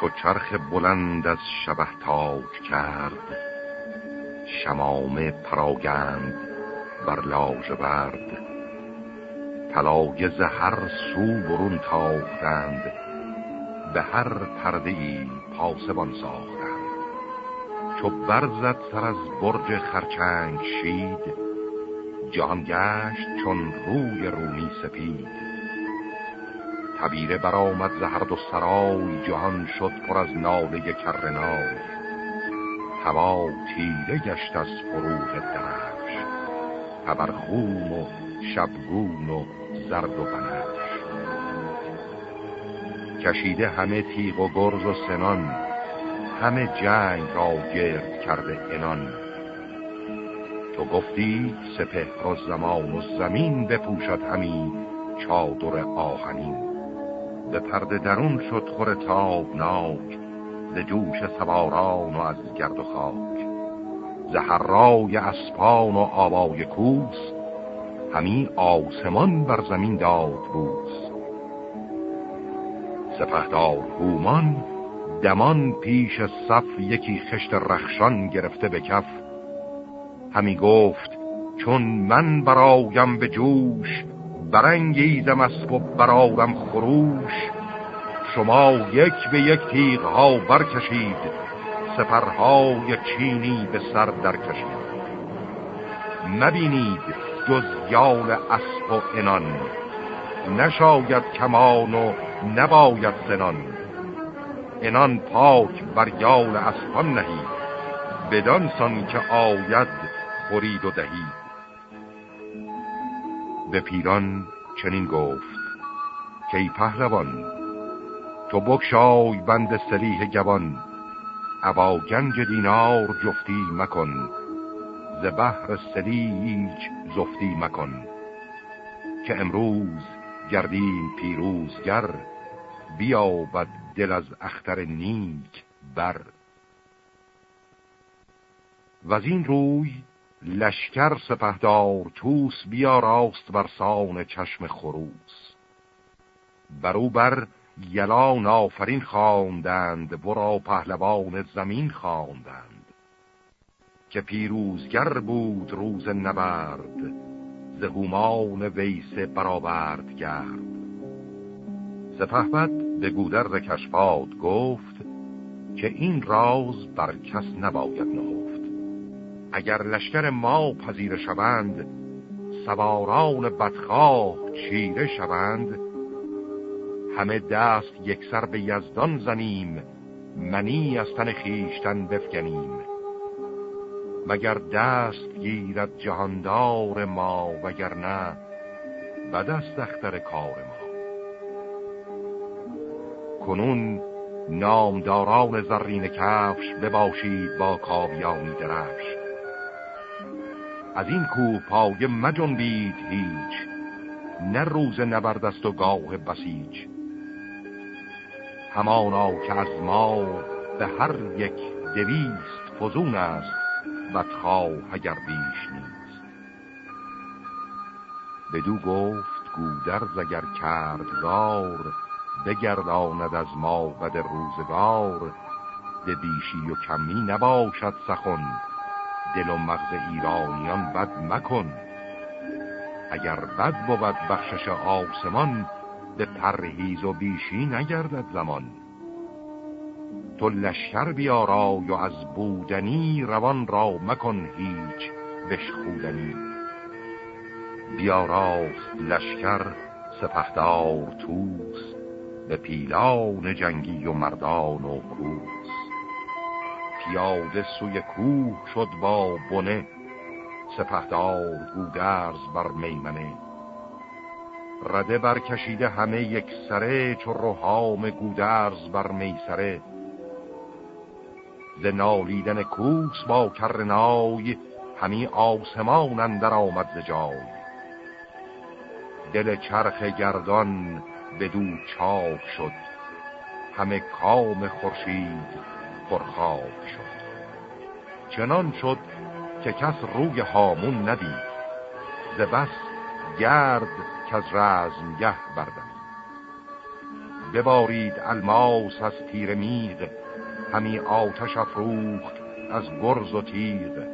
چو چرخ بلند از شبه تاک کرد. شمام پراگند بر لاژ برد. طلایه هر سو برون تاختند به هر پرده پاسبان ساختند. چو برزد سر از برج خرچنگ شید جهان گشت چون روی رومی سپید. تبیره برآمد زهر دو سرای جهان شد پر از ناله کرنای هوا تیره گشت از فروغ درفش تبرخون و شبگون و زرد و بنفش. کشیده همه تیغ و گرز و سنان همه جنگ را گرد کرده انان تو گفتی سپه و زمان و زمین بپوشد همین چادر آهنین. به پرده درون شد خور تابناک ز جوش سواران و از گرد و خاک. زهرای اسپان و آوای کوس همی آسمان بر زمین داد بوس. سپهدار هومان دمان پیش صف یکی خشت رخشان گرفته به کف. همی گفت چون من برایم به جوش برنگیزم اسب و برارم خروش. شما یک به یک تیغ ها برکشید سپرهای چینی به سر در کشید مبینید جز یال اسب و انان نشاید کمان و نباید سنان انان پاک بر یال اسبان نهید بدانسان که آید خورید و دهید. به پیران چنین گفت که پهلوان تو بکشای بند سلیح گوان ابا گنج دینار جفتی مکن ز بحر سلیج زفتی مکن که امروز گردیم پیروزگر بیابد دل از اختر نیک بر. و از این روی لشکر سپهدار توس بیا راست بر سان چشم خروس. برو بر یلان آفرین خواندند ورا پهلوان زمین خواندند. که پیروزگر بود روز نبرد زهومان ویس برآورد گرد. سپهبد به گودر کشفات گفت که این راز بر کس نباید نهفت اگر لشکر ما پذیر شوند سواران بدخواه چیره شوند. همه دست یکسر به یزدان زنیم منی از تن خیشتن بفگنیم. مگر دست گیرد جهاندار ما وگرنه بد است اختر کار ما. کنون نامداران زرین کفش بباشید با کاویانی درفش. از این کو پای مجنبید هیچ. نه روز نبردست و گاه بسیج. همانا که از ما به هر یک دویست فزون است بدخواه اگر بیش نیست. بدو گفت گودرز اگر کردگار بگرداند از ما بد روزگار به بیشی و کمی نباشد سخن دل و مغز ایرانیان بد مکن. اگر بد بود بخشش آسمان به پرهیز و بیشی نگردد زمان. تو لشکر بیارای و از بودنی روان را مکن هیچ بشخودنی بیاراست لشکر سپهدار توس به پیلان جنگی و مردان و کوس. پیاده سوی کوه شد با بنه. سپهدار گودرز بر میمنه. رده برکشیده همه یک سره چو روحام گودرز بر میسره. ز نالیدن کوس با کرنای همی آسمان اندر آمد ز جای. دل چرخ گردان بدو چاک شد. همه کام خورشید پرخاک شد. چنان شد که کس روی هامون ندید. ز بس گرد که از رزمگه بردم. ببارید الماس از تیر میغ همی آتش افروخت از گرز و تیغ.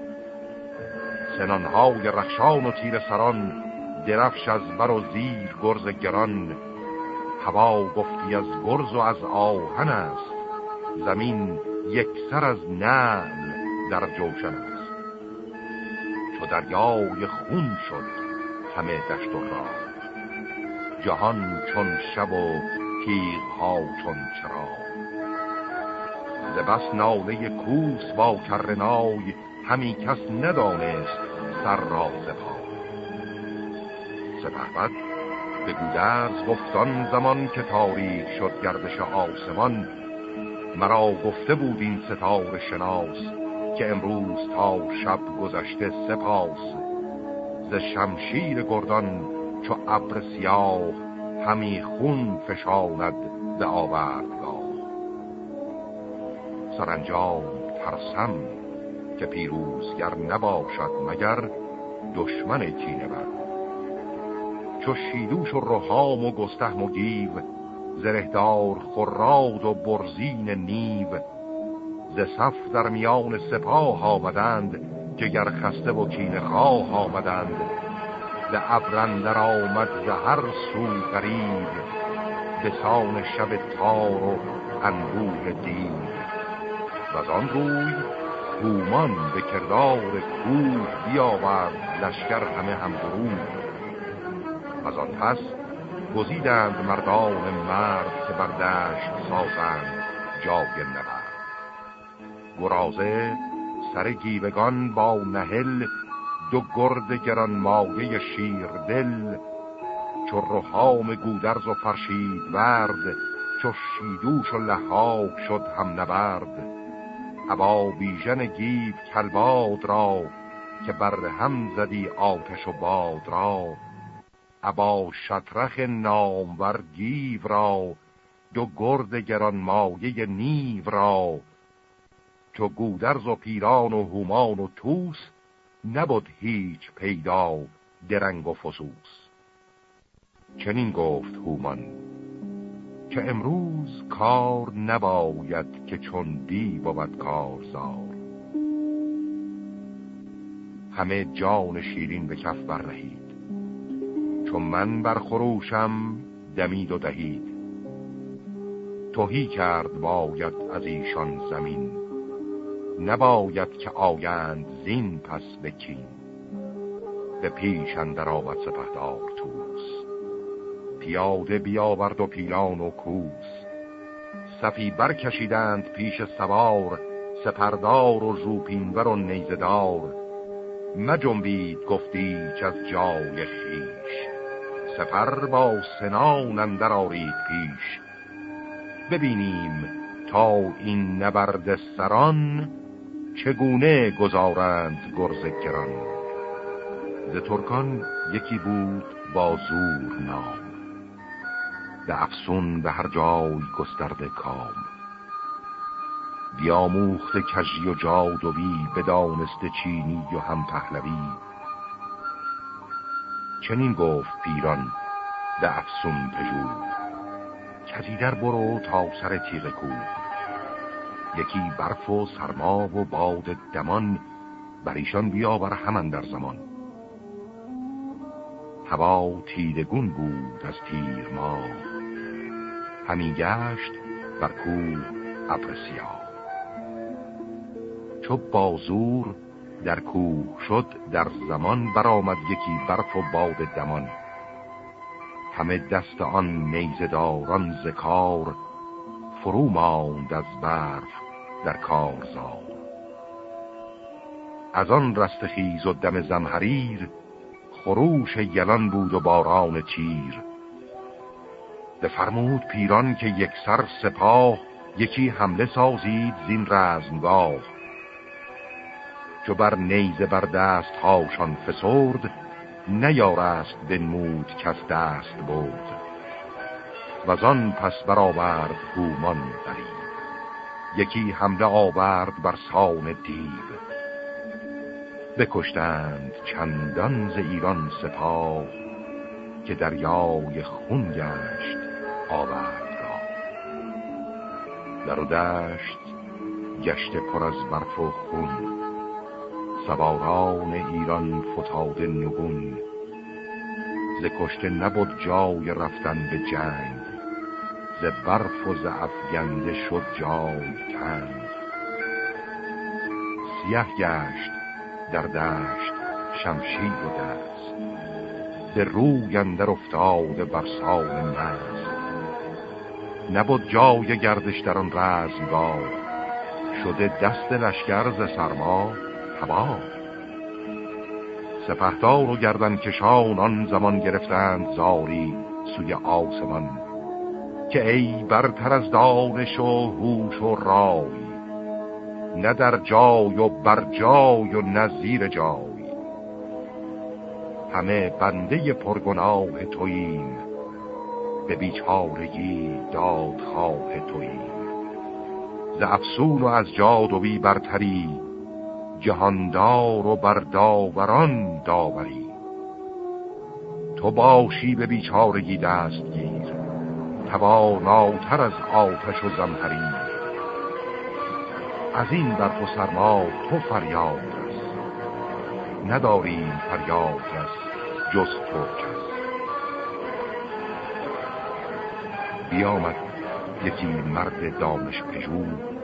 سنانهای رخشان و تیر سران درفش از بر و زیر گرز گران. هوا گفتی از گرز و از آهن است زمین یک سر از نعم در جوشن است. چو دریای خون شد همه دشت و راه جهان چون شب و تیغ ها چون چرا ز بس ناله کوس با کرنای همی کس ندانست سر را زپا سپهبد به گودرز گفتان زمان که تاریک شد گردش آسمان مرا گفته بود این ستاره شناس که امروز تا شب گذشته سپاس. ز شمشیر گردان چو ابر سیاه همی خون فشاند به آوردگاه. سرانجام ترسم که پیروزگر نباشد مگر دشمن کینه بر. چو شیدوش و رهام و گستهم و گیو زرهدار خراد و برزین نیو. ز صف در میان سپاه آمدند جگر خسته و کین خواه آمدند. ز ابرندر آمد ز هر سو غریب به سان شب تار و انبوه دیو. و آن روی هومان به کردار کوه بیاورد لشکر همه هم از آن پس گزیدند مردان مرد که بر دشت سازند جای نبرد. گرازه سر گیوگان با نهل دو گرد گران مایه شیر دل. چو رهام گودرز و فرشید ورد چو شیدوش و لحاک شد هم نبرد. ابا بیژن گیو کلباد را که بر هم زدی آتش و باد را. ابا شطرخ نامور گیو را دو گرد گران مایه نیو را. چو گودرز و پیران و هومان و توس نبود هیچ پیدا درنگ و فسوس. چنین گفت هومان که امروز کار نباید که چون دی بود کارزار. همه جان شیرین به کف برنهید چون من بر خروشم دمید و دهید. توهی کرد باید از ایشان زمین نباید که آیند زین پس بکین به پیش اندر آمد سپهدار توس پیاده بیاورد و پیلان و کوس. صفی برکشیدند پیش سوار سپردار و ژوپینور و نیزدار مجنبید گفتی که از جای خیش سفر با سنان اندر آرید پیش. ببینیم تا این نبرد سران چگونه گذارند گرز گران ز ترکان یکی بود با زور نام. به افسون به هر جای گسترده کام. بیاموخت کجی و جادوی بدانست چینی و هم پهلوی. چنین گفت پیران به افسون پژور کسی در برو تا سر تیغ کوه یکی برف و سرما و باد دمان بر ایشان بیاور همان در زمان. هوا تیدگون بود از تیر ما. همین گشت بر کوه ابر چو بازور در کوه شد در زمان برآمد یکی برف و باد دمان. همه دست آن نیزداران زکار فرو ماند از برف در کارزار. از آن رستخیز و دم زمهریر خروش یلان بود و باران تیر فرمود پیران که یک سر سپاه یکی حمله سازید زین رزمگاه. چو بر نیزه بر دست هاشان فسرد نیارست بنمود کس دست بود و آن پس برآورد هومان برید یکی حمله آورد بر سان دیو. بکشتند چندان ز ایران سپاه که دریای خون گشت آوردگاه در و دشت گشته پر از برف و خون. سواران ایران فتاد نگون ز کشته نبود جای رفتن به جنگ ز برف و ز افگنده شد جای تنگ. سیه گشت در دشت شمشیر و دست به روی اندر افتاده بر سال نبود جای گردش در آن رزمگاه شده دست لشکر ز سرما هوا سپهدار و گردن کشان آن زمان گرفتند زاری سوی آسمان که ای برتر از دانش و هوش و رای نه در جای و بر جای و نظیر جای. همه بنده پرگناه توییم به بیچارگی دادخواه توییم. ز افسون و از جادوی برتری جهاندار و بر داوران داوری. تو باشی به بیچارگی دستگیر تواناتر از آتش و زمهری. از این بر تو سرما تو فریاد است. نداریم فریاد است جز تو کس. بیامد یکی مرد دانش پژوه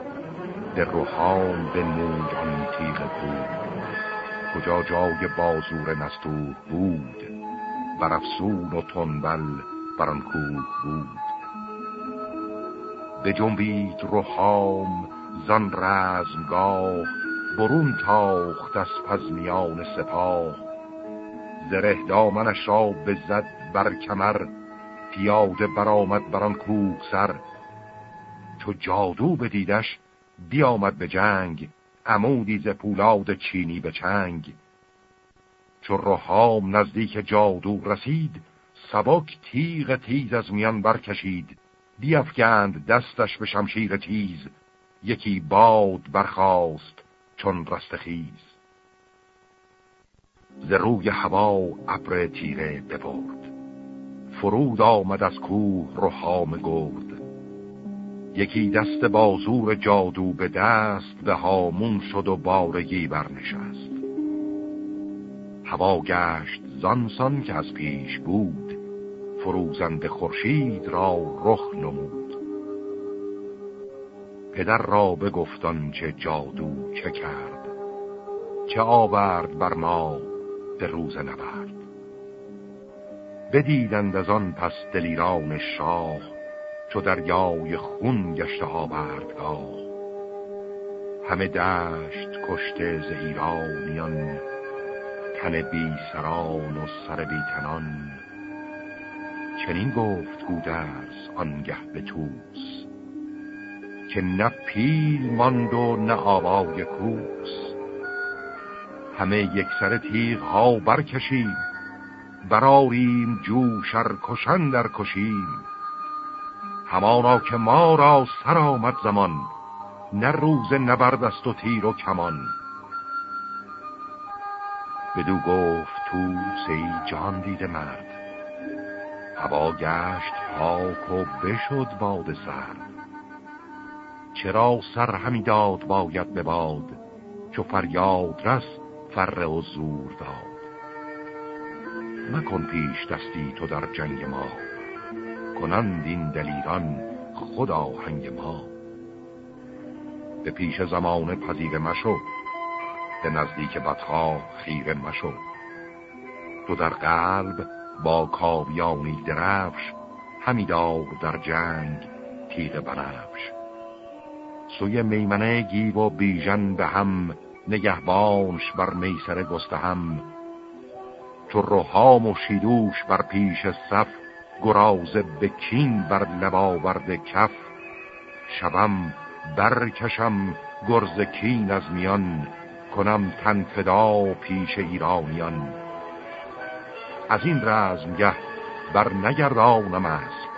در روحان به نور آن تیغ بود کجا جای بازور نستوه بود بر افسون و تنبل بر آن کوه بود. به جنبید روحام زان رزمگاه برون تاخت از پزمیان سپاه. زره دامنش را بزد بر کمر پیاده برآمد بر آن کوه سر. چو جادو بدیدش بیامد به جنگ عمودی ز پولاد چینی به چنگ. چو رهام نزدیک جادو رسید سبک تیغ تیز از میان برکشید. بیافگند دستش به شمشیر تیز یکی باد برخاست چون رستخیز ز روی هوا ابر تیره ببرد فرود آمد از کوه رهام گرد. یکی دست بازور جادو به دست به هامون شد و بارگی برنشست. هوا گشت زانسان که از پیش بود. فروزنده خورشید را رخ نمود. پدر را بگفتان چه جادو چه کرد. چه آورد بر ما به روز نبرد. بدیدند از آن پس دلیران شاه چو دریای خون گشته آوردگاه. همه دشت کشته ز ایرانیان تن بی سران و سر بی تنان. چنین گفت گودرز آنگه به توس که نه پیل ماند و نه آوای کوس. همه یک سر تیغ ها برکشیم براریم جوشر کشن در کشیم. همانا که ما را سر آمد زمان نه روز نبرد است و تیر و کمان. بدو گفت تو سی جان دیده مرد هوا گشت پاک و بشد باد سرد. چرا سر همی داد باید به باد چو فریاد رس فر و زور داد. مکن پیش دستی تو در جنگ ما. کنند این دلیران خدا هنگ ما. به پیش زمان پذیر مشو به نزدیک بدخواه خیره مشو. تو در قلب با کاویانی درفش همی دار در جنگ تیغ بنفش سوی میمنه گیو و بیژن به هم نگهبانش بر میسر گسته هم چو روحام و شیدوش بر پیش صف گراز به کین بر ورد کف شبم برکشم گرز کین از میان کنم تن فدا پیش ایرانیان. از این رزمگه بر نگردانم است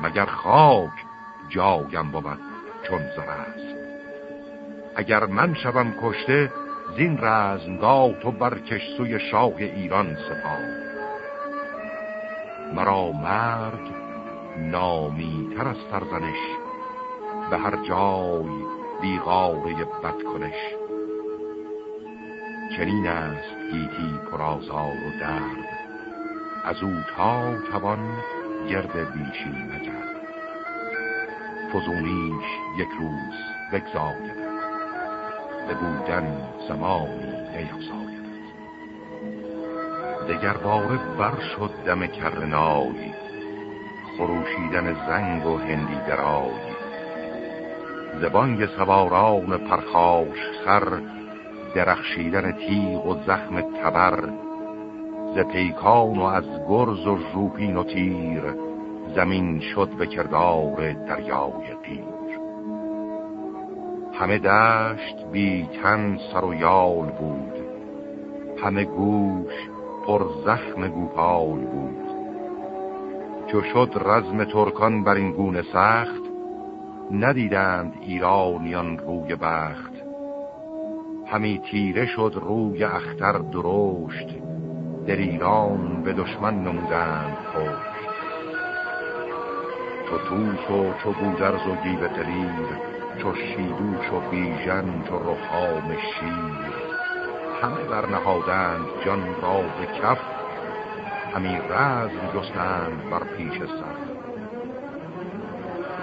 مگر خاک جایم بود چون زر اگر من شوم کشته زین رزمگاه تو برکش سوی شاه ایران سپاه. مرا مرگ نامی تر از سرزنش به هر جای بیغاره بدکنش. چنین است گیتی پرازار و درد. از او تا توان گرد بیشی نگرد فزونیش یک روز بگذاید به بودن زمانی نیفزاید دگر باره بر شد دم کرنای خروشیدن زنگ و هندی درای. زبانگ سواران پرخاش خر درخشیدن تیغ و زخم تبر. ز پیکان و از گرز و ژوپین و تیر زمین شد به کردار دریای قیر. همه دشت بی تن سر و یال بود همه گوش پر زخم گوپال بود. چو شد رزم ترکان بر این گونه سخت ندیدند ایرانیان روی بخت. همی تیره شد روی اختر درشت در ایران به دشمن نمودند کشت چو توس و چو گودرز و گیوه تریر چو شیدوش و بیژن چو رخام شیر. همه برنهادند جان را به کف. همی رزم جستند بر پیش سر.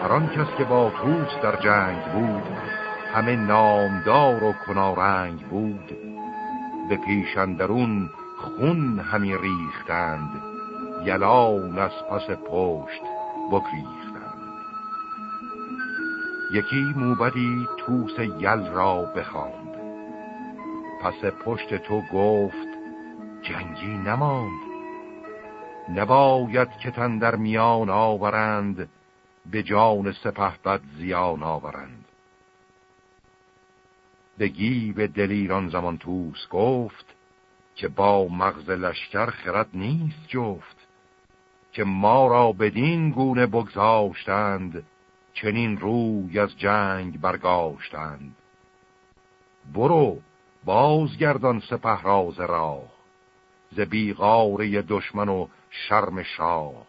هر کس که با توس در جنگ بود همه نامدار و کنارنگ بود. به پیشندرون خون همی ریختند یلان از پس پشت بکریختند یکی موبدی توس یل را بخواند. پس پشت تو گفت جنگی نماند. نباید که تن در میان آورند به جان سپه بد زیان آورند. به به دلیران زمان توس گفت که با مغز لشکر خرد نیست جفت که ما را بدین گونه بگذاشتند چنین روی از جنگ برگاشتند. برو بازگردان سپه راز راه ز بیغاره دشمن و شرم شاه.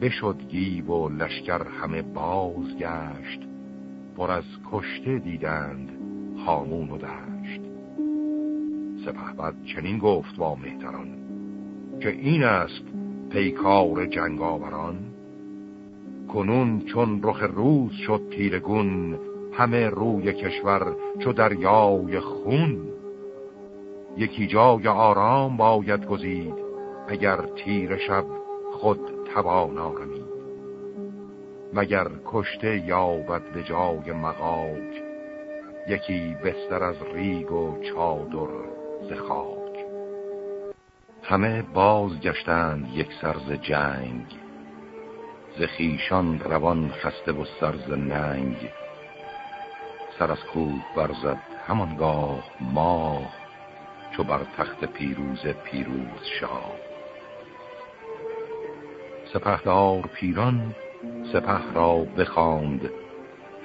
بشد گیب و لشکر همه بازگشت پر از کشته دیدند هامون و دشت. سپهبد چنین گفت با مهتران که این است پیکار جنگاوران. کنون چون رخ روز شد تیرگون همه روی کشور چو دریای خون. یکی جای آرام باید گزید اگر تیر شب خود توانا رمید مگر کشته یابد به جای مغاک یکی بستر از ریگ و چادر ز خاک. همه باز گشتند یک سرز جنگ ز خیشان روان خسته و سرز ننگ. سر از کوه برزد همانگاه ماه چو بر تخت پیروز پیروز شاه. سپهدار پیران سپه را بخواند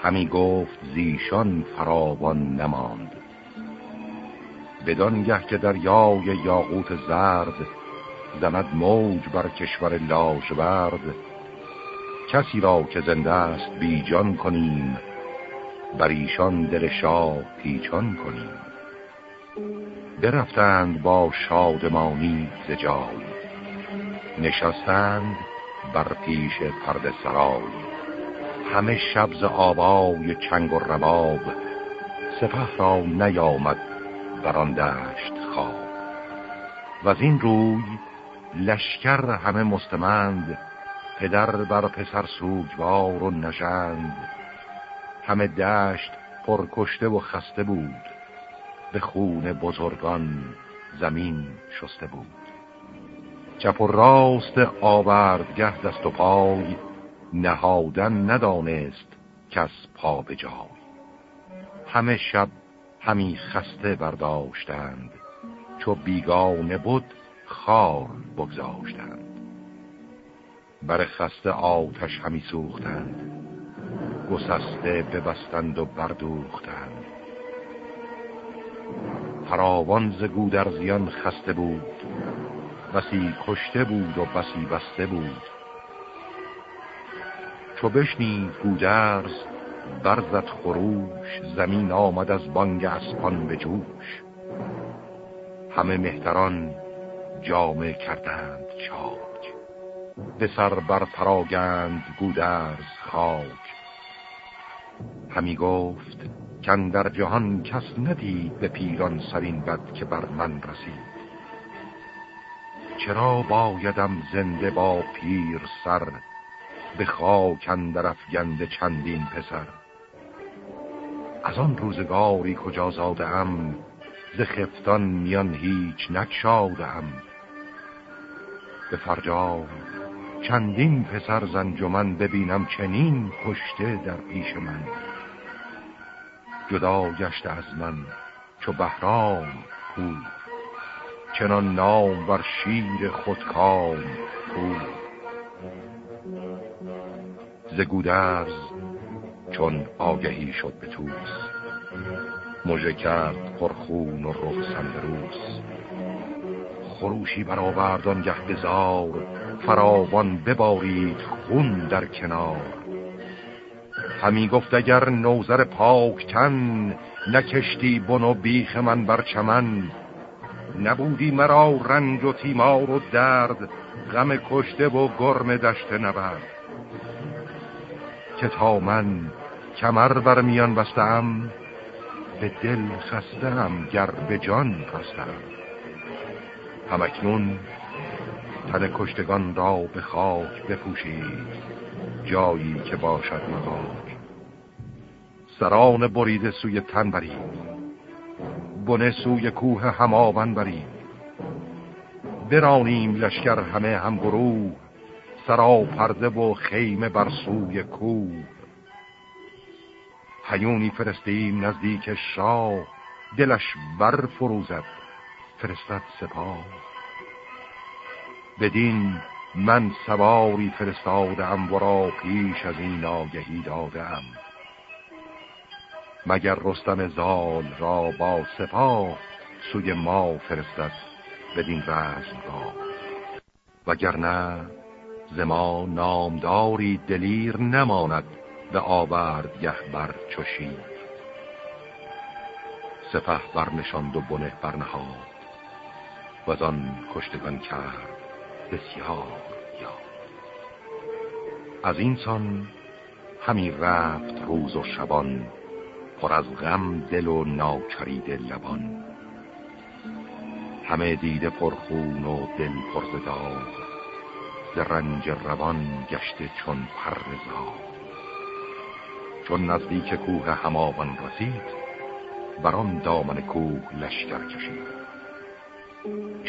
همی گفت زیشان فراوان نماند. بدان که دریای یاقوت زرد زند موج بر کشور لاژورد کسی را که زنده است بیجان کنیم. بر ایشان دل شاه پیچان کنیم. برفتند با شادمانی ز جای. نشستند بر پیش پرد سرای. همه شبز آبای چنگ و رباب سپه را نیامد بران دشت خواب. و از این روی لشکر همه مستمند پدر بر پسر سوگوار و نشند همه دشت پرکشته و خسته بود. به خون بزرگان زمین شسته بود. چپ و راست آوردگه دست و پای نهادن ندانست کس پا به جای. همه شب همی خسته برداشتند چو بیگانه بود خار بگذاشتند. بر خسته آتش همی سوختند. گسسته ببستند و بردوختند. فراوان ز گودرزیان خسته بود بسی کشته بود و بسی بسته بود. چو بشنید گودرز برزد خروش زمین آمد از بانگ اسپان به جوش. همه مهتران جامه کردند چاک. به سر بر پراگند گودرز خاک. همی گفت کن در جهان کس ندید به پیران سرین بد که بر من رسید. چرا بایدم زنده با پیر سر به خاک اندر افگنده چندین پسر؟ از آن روزگاری کجا زاده ام ز خفتان میان هیچ نکشاده ام به فرجام چندین پسر زنجمن ببینم چنین کشته در پیش من. جدا گشته از من چو بهرام کو چنان نام بر شیر خودکام کو ز گودرز چون آگهی شد به توس مژه کرد پرخون و رخ سندروس خروشی برآورد گه بزار فراوان ببارید خون در کنار. همی گفت اگر نوزر پاک تن نکشتی بن و بیخ من بر چمن. نبودی مرا رنج و تیمار و درد غم کشته و گرم دشت نبرد. که تا من کمر بر میان بستم به دل خستم گر به جان خستم همکنون تن کشتگان را به خاک بپوشید جایی که باشد مقاک سران بریده سوی تن برید بنه سوی کوه هماون برید. برانیم لشکر همه هم گروه سرا پرده و خیمه بر سوی کوه. هیونی فرستیم نزدیک شاه دلش بر فروزد فرستد سپاه. بدین من سواری فرستادم ورا پیش از این آگهی دادم. مگر رستم زال را با سپاه سوی ما فرستد بدین رزم را وگرنه زما نامداری دلیر نماند به آورد گه بر چشید سپه برنشاند و بنه برنهاد و آن کشتگان کرد. بسیار یا از این سان همی رفت روز و شبان پر از غم دل و ناچرید لبان. همه دیده پرخون و دل پرزدار ز رنج روان گشته چون پرزا چون نزدیک کوه هماون رسید بران دامن کوه لشکر کشید.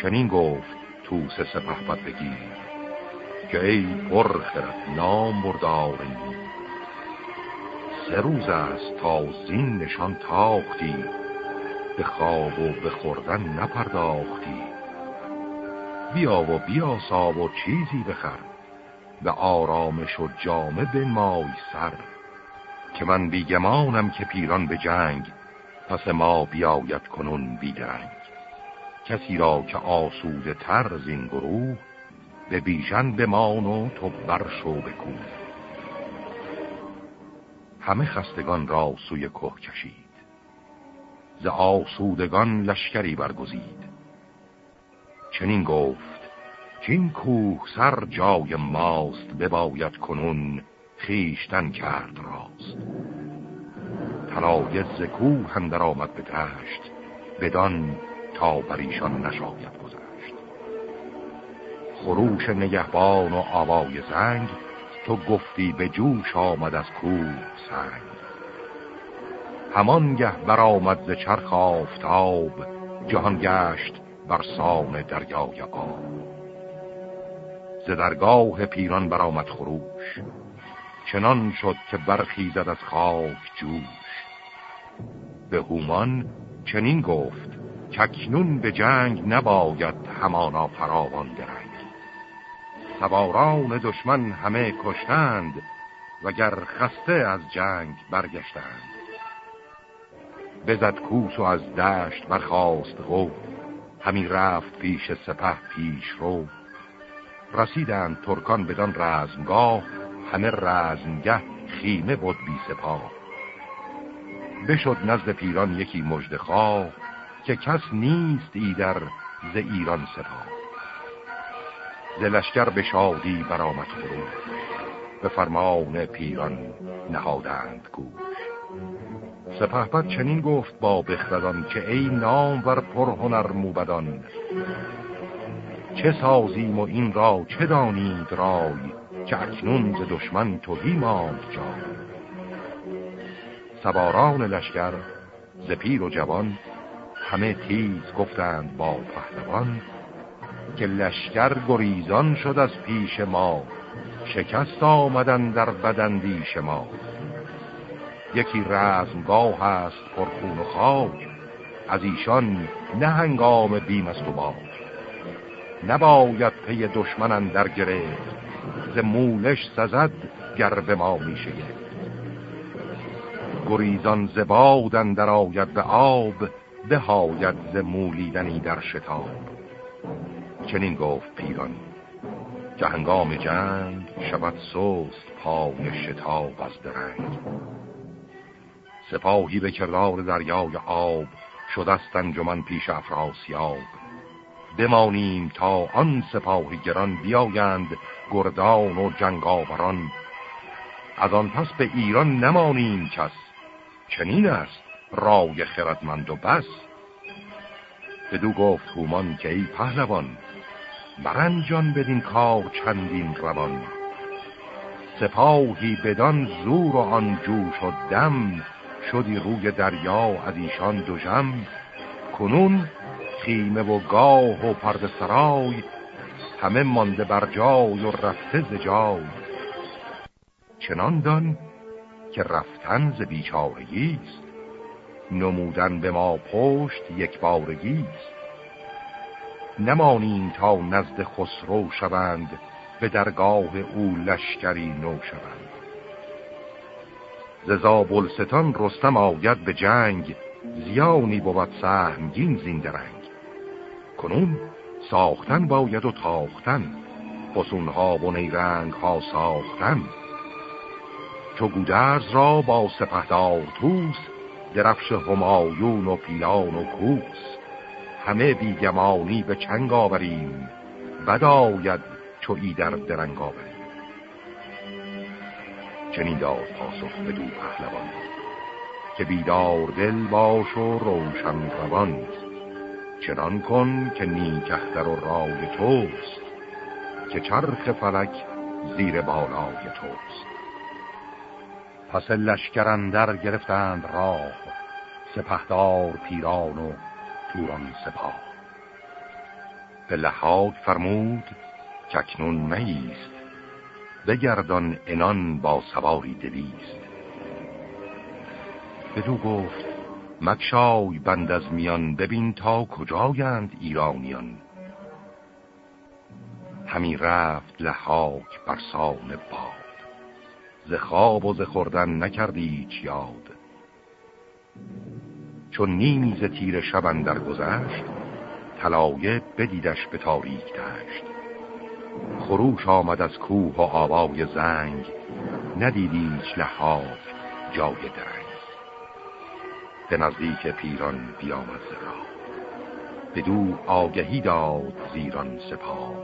چنین گفت توس سپه بد بگیر که ای پرخرد نام برداری سه روز است تا زین نشان تاختی به خواب و به خوردن نپرداختی. بیا و بیا ساب و چیزی بخر به آرامش و جامه به مای سر که من بیگمانم که پیران به جنگ پس ما بیاید کنون بیدرنگ کسی را که آسوده تر زین گروه به بیژن بمان و تو برشو بکو همه خستگان را سوی که کشید. ز آسودگان لشکری برگزید. چنین گفت که این کوه سر جای ماست بباید کنون خیشتن کرد راست. طلایه ز کوه هم آمد به دشت بدان تا بر ایشان نشاید گذشت. خروش نگهبان و آوای زنگ تو گفتی به جوش آمد از کوه سنگ. همان گه برآمد ز چرخ آفتاب جهان گشت بر سام دریای آب. ز درگاه پیران برآمد خروش چنان شد که برخیزد از خاک جوش. به هومان چنین گفت ککنون به جنگ نباید همانا فراوان درنگ. سواران دشمن همه کشتند وگر خسته از جنگ برگشتند. بزد کوس و از دشت برخواست رو همین رفت پیش سپه پیش رو. رسیدند ترکان بدان رزمگاه همه رزمگه خیمه بود بی سپاه. بشد نزد پیران یکی مجد خواه که کس نیست ایدر ز ایران سپاه ز لشکر به شادی برآمد فروش به فرمان پیران نهادند گوش. سپهبد چنین گفت با بخردان که ای نام ور پرهنر موبدان چه سازیم و این را چه دانید رای که اکنون ز دشمن توهی ماند جای. سواران لشکر ز پیر و جوان همه تیز گفتند با پهلوان که لشکر گریزان شد از پیش ما شکست آمدن در بدندیش ما. یکی رزمگاه است پرخون و خاک از ایشان نه هنگام بیم است و باک. نباید پی دشمنان در گرفت ز مولش سزد گر به ما میشه گریزان زبادن در آید به آب بهاید ز مولیدنی در شتاب. چنین گفت پیران که هنگام جنگ شود سوست پای شتاب از درنگ. سپاهی به کردار دریای آب شدست انجمن پیش افراسیاب. بمانیم تا آن سپاهی گران بیایند گردان و جنگاوران. از آن پس به ایران نمانیم کس. چنین است. رای خردمند و بس. بدو گفت هومان که ای پهلوان برنجان بدین کار چندین روان. سپاهی بدان زور و آن جوش و دم شدی روی دریا از ایشان دو جم کنون خیمه و گاه و پرد سرای همه مانده بر جای و رفته ز جای. چنان دان که رفتن ز بیچارگیست نمودن به ما پشت یک بارگیست نمانیم تا نزد خسرو شوند به درگاه او لشکری نو شوند. ز زابلستان رستم آید به جنگ زیانی بود سهمگین زیندرنگ کنون ساختن باید و تاختن خسونها و نیرنگ ها ساختن. چو گودرز را با سپهدار توس درفش همایون و پیلان و کوس. همه بیگمانی به چنگ آوریم. بداید چو ای در درنگ آوریم. چنین داد پاسخ به دو پهلوان که بیدار دل باش و روشن روان. چنان کن که نیکهتر و رای توست که چرخ فلک زیر بالای توست. پس لشکرندر گرفتند راه. سپهدار پیران و توران سپاه. به لحاق فرمود ککنون میست بگردان انان با سواری دویست. بدو گفت مکشای بند از میان ببین تا کجایند ایرانیان. همی رفت لحاک بر سان باد. ز خواب و ز خوردن نکردی چ یاد. چون نیمی ز تیر شب در گذشت طلایه بدیدش به تاریک دشت. خروش آمد از کوه و آوای زنگ ندیدیش لحاف جای درنگ. به نزدیک پیران بیامد ز راه. بدو آگهی داد زیران سپاه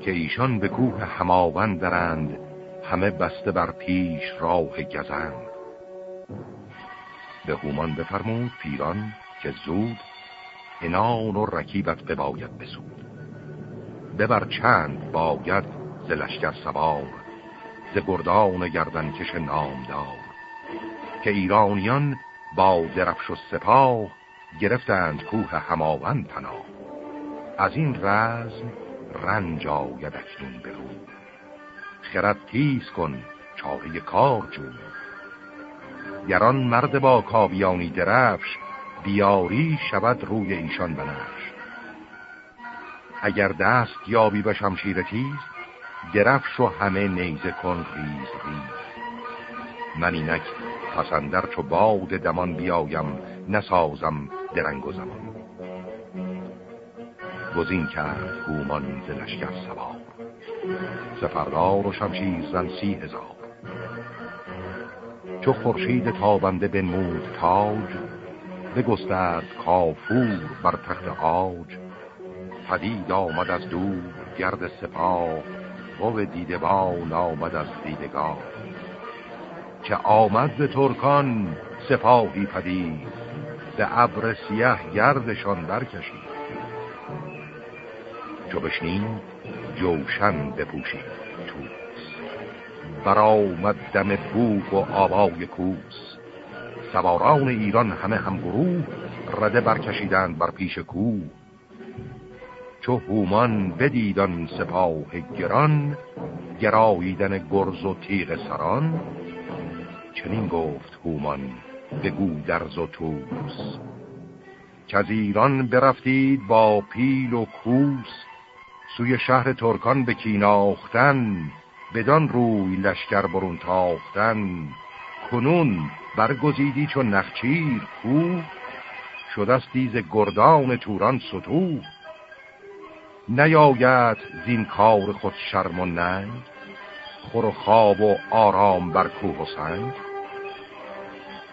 که ایشان به کوه هماون درند همه بسته بر پیش راه گزند. به هومان بفرمود پیران که زود انان و رکیبت بباید بسود. ببر چند باید ز لشکر سوار ز گردان گردنکش نامدار. که ایرانیان با درفش و سپاه گرفتند کوه هماون پناه. از این رزم رنج آید اکنون برو خرد تیز کن چاره کار جون گران مرد با کاویانی درفش بیاری شود روی ایشان بنفش. اگر دست یابی به شمشیر تیز درفش و همه نیزه کن ریز ریز. من اینک پسندر چو باد دمان بیایم نسازم درنگ و زمان. گزین کرد گومان ز لشکر سوار سفردار و شمشیر زن سی هزار. چو خورشید تابنده بنمود تاج بگسترد کافور بر تخت آج پدید آمد از دور گرد سپاه و دیدبان آمد از دیدگاه. که آمد ز ترکان سپاهی پدید به ابر سیه گردشان برکشید. چو بشنید جوشن بپوشید توس. برآمد دم بوق و آوای کوس. سواران ایران همه هم گروه رده برکشیدند بر پیش کوه. چو هومان بدیدان سپاه گران گراییدن گرز و تیغ سران. چنین گفت هومان به گودرز و توس. که از ایران برفتید با پیل و کوس سوی شهر ترکان به کیناختن بدان روی لشکر برون تاختن. کنون برگزیدی چون نخچیر کو شدستی ز گردان توران ستو. نیاید زین کار خود شرم و ننگ خور و خواب و آرام بر کوه و سنگ.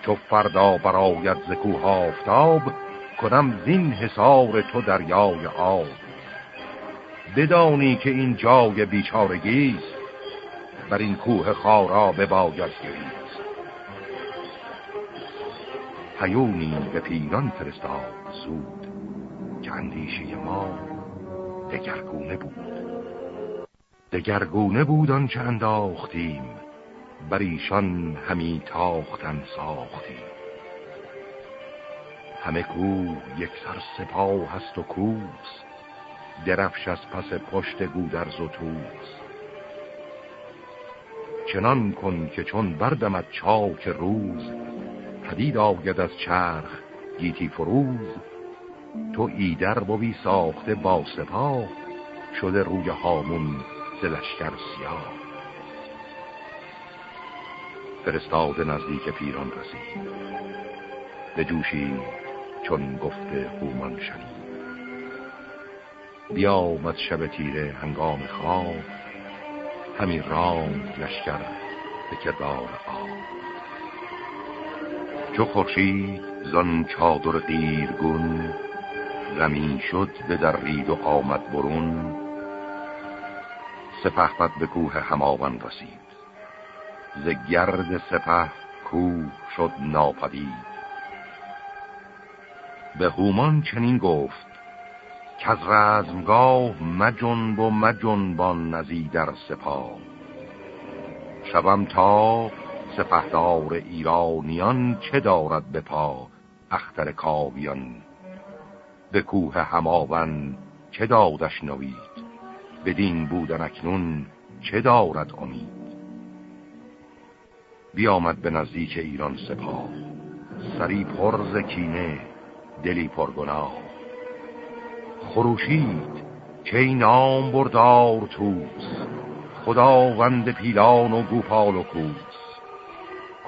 چو فردا براید ز کوه آفتاب کنم زین حسار تو دریای آب. بدانی که این جای بیچارگیست بر این کوه خارا به باید گریست. پیونی به پیران فرستاد زود که اندیشه ما دگرگونه بود. دگرگونه بود آنچه انداختیم. بر ایشان همی تاختن ساختیم. همه کوه یک سر سپاه هست و کوس. درفش از پس پشت گودرز و توس چنان کن که چون بردمت چاک روز پدید آید از چرخ گیتی فروز. تو ایدر بوی ساخته با سپاه شده روی هامون زلشکر سیاه. فرستاد نزدیک پیران رسید. به جوشی چون گفته هومان شنید. بیامد شب تیره هنگام خواب همین رام لشکر به کردار آب. چو خورشید زن چادر دیرگون زمین شد به در رید و آمد برون سپه بد به کوه هماون رسید. ز گرد سپه کوه شد ناپدید. به هومان چنین گفت که از رزمگاه مجنب و مجنبان نزی در سپاه. شوم تا سپهدار ایرانیان چه دارد به پا اختر کاویان. به کوه هماون چه دادش نوید؟ بدین بودن اکنون چه دارد امید؟ بیامد به نزدیک ایران سپاه. سری پر زکینه دلی پرگناه خروشید که نام بردار توس خداوند پیلان و گوپال و کوس.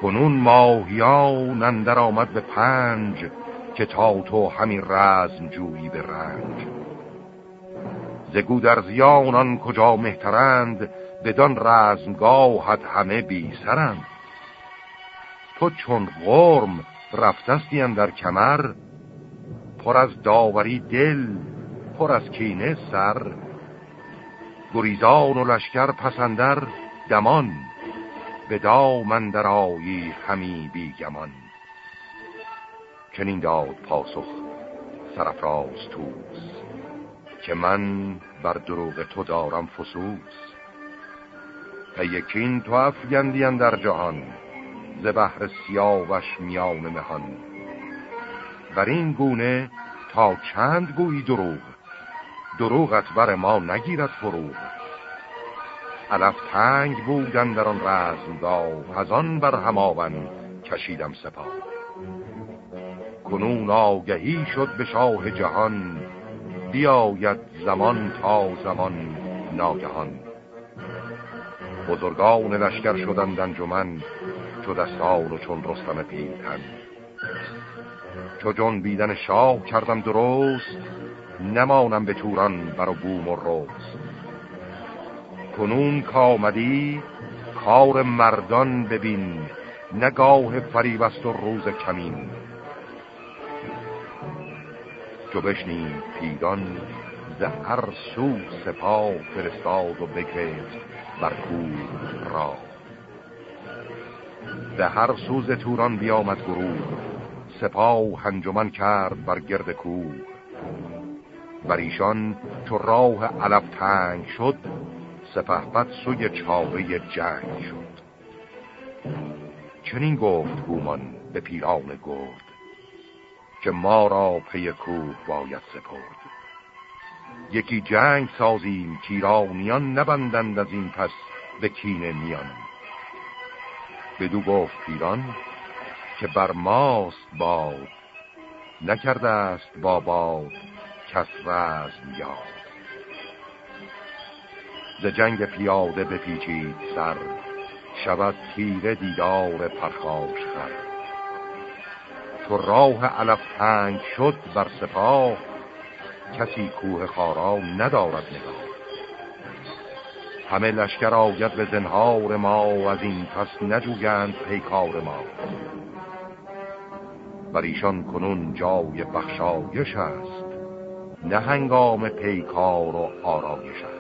کنون ماهیان اندر آمد به پنج که تا تو همین رزم جویی به رنج. زگو در زیانان کجا مهترند بدان رزمگاهت همه بی سرند. تو چون غرم رفتستی در کمر پر از داوری دل پر از کینه سر گریزان و لشکر پسندر دمان به دامندر آیی همی بیگمان چنین داد پاسخ سرفراز توس که من بر دروغ تو دارم فسوس. یکین تو افگندین در جهان ز بحر سیاوش میان مهان بر این گونه تا چند گویی دروغ دروغت بر ما نگیرد فروغ. علف تنگ بودن در آن رزمگاه از آن بر هماون کشیدم سپاه. کنون آگهی شد به شاه جهان بیاید زمان تا زمان ناگهان. بزرگان لشکر شدند انجمن چو دستان و چون رستم پیلتن چو جون بیدن شاه کردم درست نمانم به توران بر بوم و روز. کنون کامدی کار مردان ببین نگاه فریبست و روز کمین. چو بشنید پیران ز هر سو سپاه فرستاد و بگرفت بر کوه را. به هر سوز توران بیامد گروه سپاه هنجمن کرد بر گرد کوه. بر ایشان چو راه علف تنگ شد سپهبد سوی چاره جنگ شد. چنین گفت هومان به پیران گرد که ما را پی کوه باید سپرد. یکی جنگ سازیم کیرانیان نبندند از این پس به کینه میان. بدو گفت پیران که بر ماست باد نکرده است با باد. کس رزم یاد ز جنگ پیاده بپیچید سر شود تیره دیدار پرخاش خر. تو راه علف تنگ شد بر سپاه کسی کوه خارا ندارد نگاه. همه لشکر آید به زنهار ما از این پس نجوگند پیکار ما. بر ایشان کنون جای بخشایش است. نه هنگام پیکار و آرایش است.